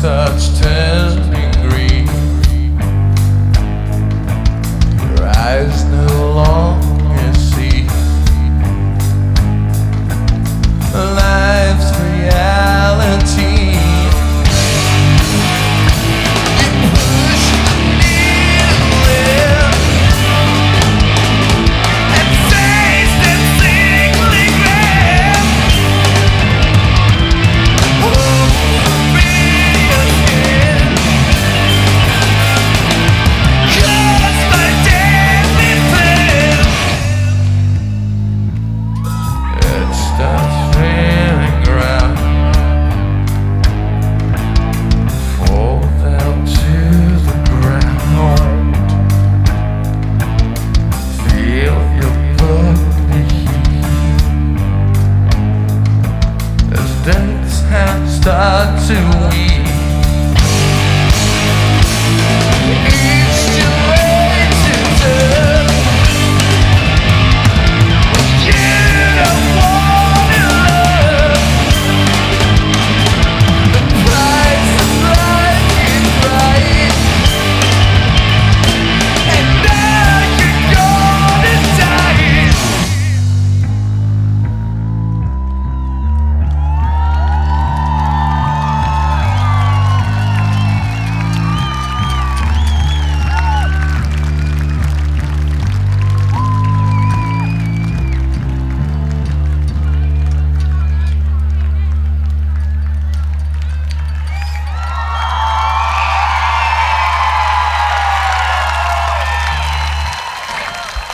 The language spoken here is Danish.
touch ten. have stuck to me